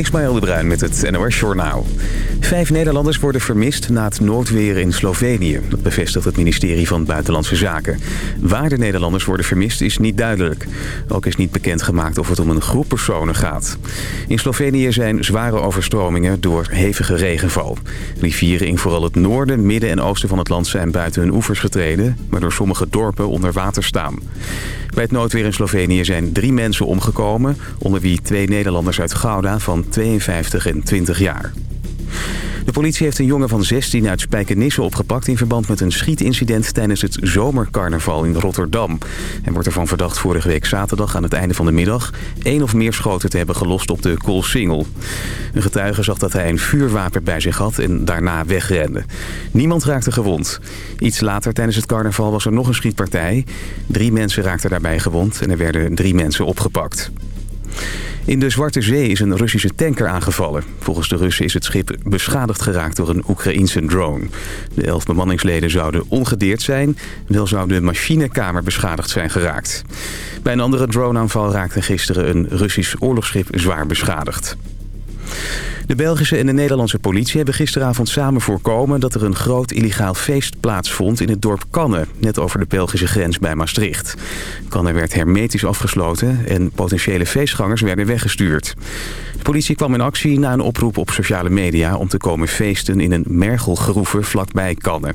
Ismaël de Bruin met het NOS Journaal. Vijf Nederlanders worden vermist na het noodweer in Slovenië. Dat bevestigt het ministerie van Buitenlandse Zaken. Waar de Nederlanders worden vermist is niet duidelijk. Ook is niet bekendgemaakt of het om een groep personen gaat. In Slovenië zijn zware overstromingen door hevige regenval. Rivieren in vooral het noorden, midden en oosten van het land zijn buiten hun oevers getreden... waardoor sommige dorpen onder water staan. Bij het noodweer in Slovenië zijn drie mensen omgekomen... onder wie twee Nederlanders uit Gouda van 52 en 20 jaar. De politie heeft een jongen van 16 uit Spijkenisse opgepakt... in verband met een schietincident tijdens het zomercarnaval in Rotterdam. Hij wordt ervan verdacht vorige week zaterdag aan het einde van de middag... één of meer schoten te hebben gelost op de Koolsingel. Een getuige zag dat hij een vuurwapen bij zich had en daarna wegrende. Niemand raakte gewond. Iets later tijdens het carnaval was er nog een schietpartij. Drie mensen raakten daarbij gewond en er werden drie mensen opgepakt. In de Zwarte Zee is een Russische tanker aangevallen. Volgens de Russen is het schip beschadigd geraakt door een Oekraïense drone. De elf bemanningsleden zouden ongedeerd zijn. Wel zou de machinekamer beschadigd zijn geraakt. Bij een andere droneaanval raakte gisteren een Russisch oorlogsschip zwaar beschadigd. De Belgische en de Nederlandse politie hebben gisteravond samen voorkomen... dat er een groot illegaal feest plaatsvond in het dorp Cannes... net over de Belgische grens bij Maastricht. Cannes werd hermetisch afgesloten en potentiële feestgangers werden weggestuurd. De politie kwam in actie na een oproep op sociale media... om te komen feesten in een mergelgroeve vlakbij Cannes.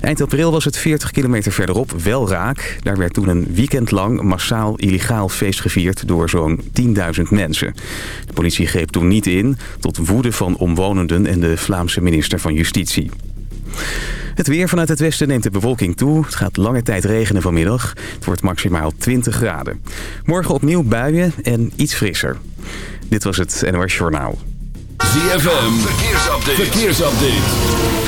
Eind april was het 40 kilometer verderop wel raak. Daar werd toen een weekend lang massaal illegaal feest gevierd door zo'n 10.000 mensen. De politie greep toen niet in, tot woede van omwonenden en de Vlaamse minister van Justitie. Het weer vanuit het westen neemt de bewolking toe. Het gaat lange tijd regenen vanmiddag. Het wordt maximaal 20 graden. Morgen opnieuw buien en iets frisser. Dit was het NOS Journaal. ZFM, verkeersupdate. verkeersupdate.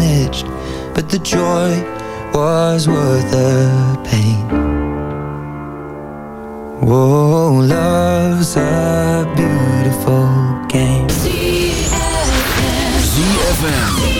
Damaged, but the joy was worth the pain. Whoa, love's a beautiful game. ZFM.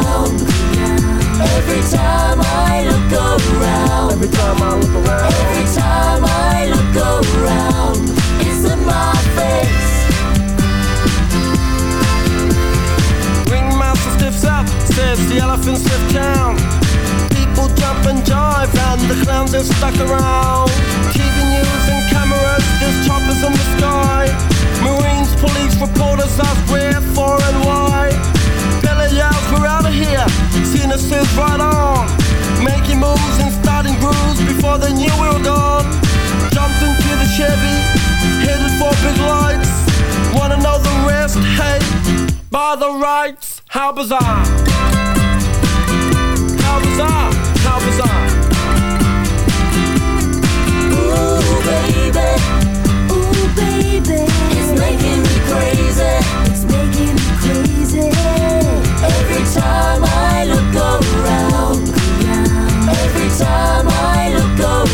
Every time I look around, every time I look around, every time I look around, it's in my face. Ringmaster stiffs up, says the elephant stiff down. People jump and jive, and the clowns are stuck around more than you we were Jumped into the Chevy Headed for big lights. Wanna know the rest, hey By the rights, how bizarre. How bizarre, how bizarre. Ooh baby, ooh baby. It's making me crazy. It's making me crazy. Every time I look around Every time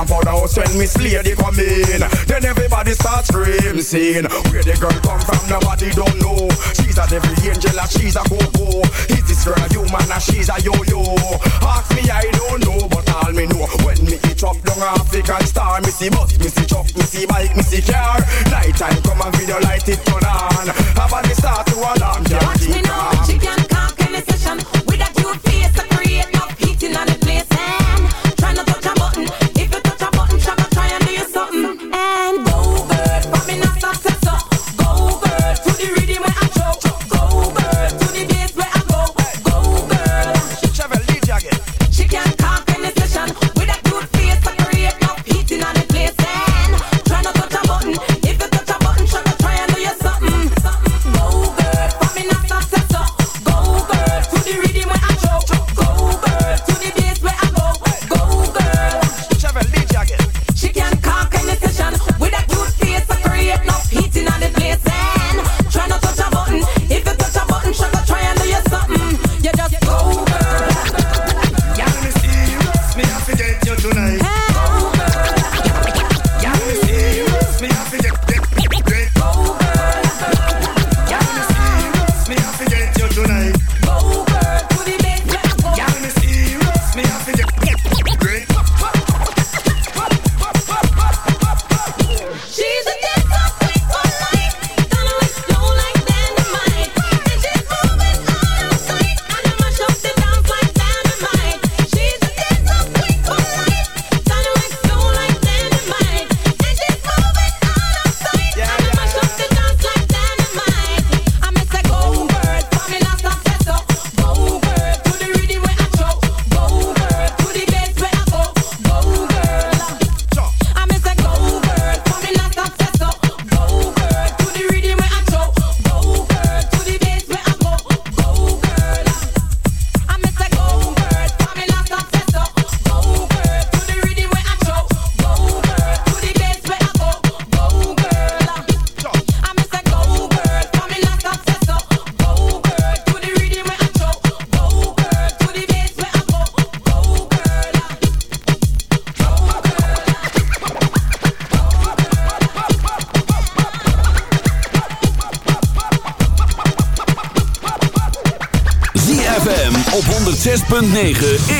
and for the house when Miss Lady come in. Then everybody starts screaming, saying, Where the girl come from, nobody don't know. She's a devil angel and she's a go-go. Is this girl human and she's a yo-yo? Ask me, I don't know, but all me know. When me eat up down African star, Missy bus, missy truck, missy bike, missy car. Night time come and video light it turn on. Have a start to alarm, can't keep calm. 9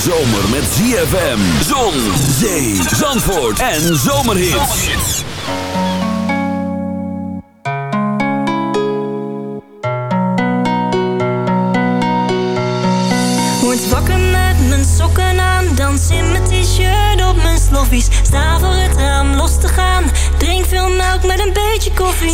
zomer met ZFM, zon, zee, zandvoort en zomerhit. Word wakker met mijn sokken aan, dans in mijn t-shirt op mijn sloffies.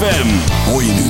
ZFM. Hoor je nu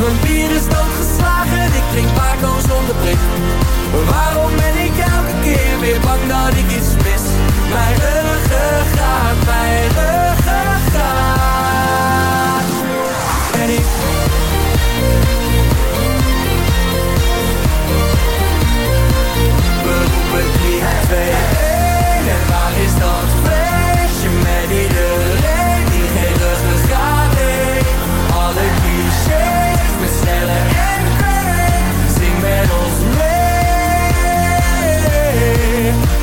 Mijn bier is doodgeslagen. Ik drink Paco zonder prik. Waarom ben ik elke keer weer bang dat ik iets mis? Mijn ruggengraat, mijn ruggengraat. En ik... Roepen 3,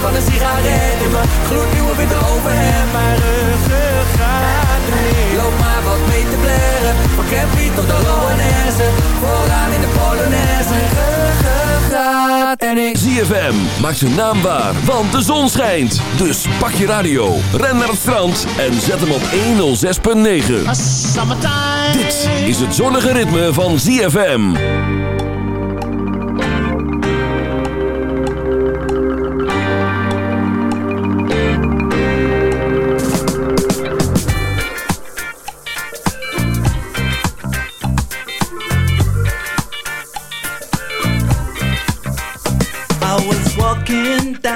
van een sigaret in mijn gloednieuwe witte overhemd. Mijn ruggengraat remix Loop maar wat mee te blaren. Van Campy tot de Loanesse. Vooraan in de Polonaise. Ruggengraat en ik. ZFM, maak zijn naam waar, want de zon schijnt. Dus pak je radio, ren naar het strand en zet hem op 106.9. Dit is het zonnige ritme van ZFM.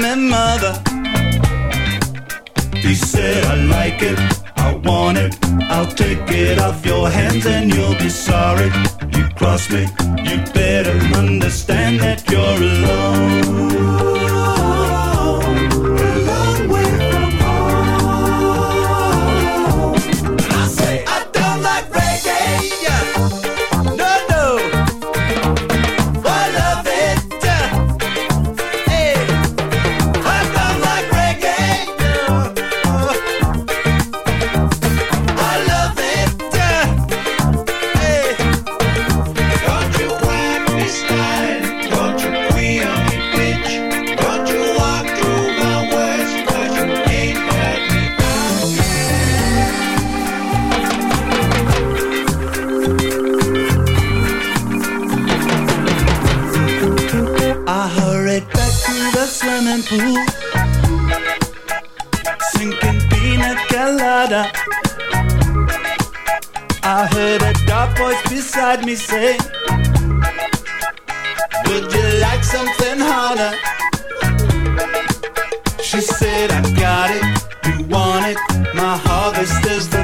My mother. He said, I like it I heard a dark voice beside me say, Would you like something harder? She said, I got it, you want it, my harvest is the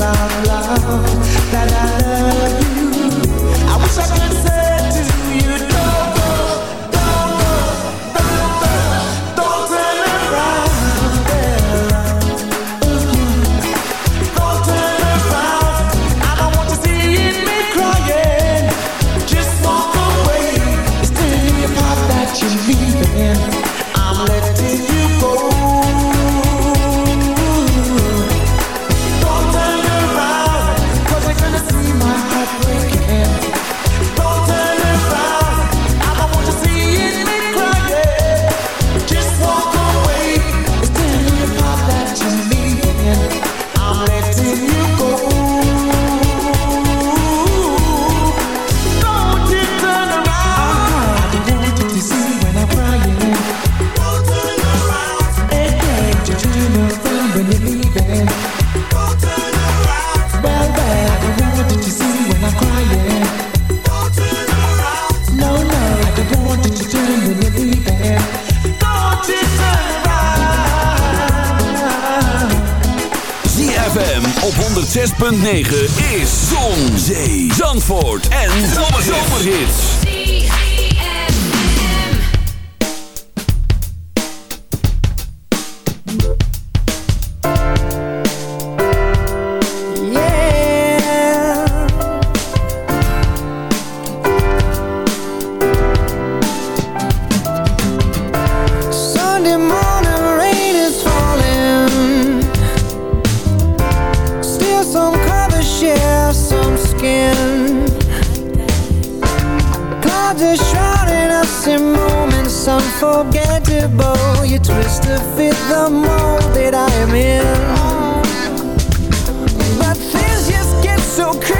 my love. unforgettable You twist to fit the mold that I am in. But things just get so crazy.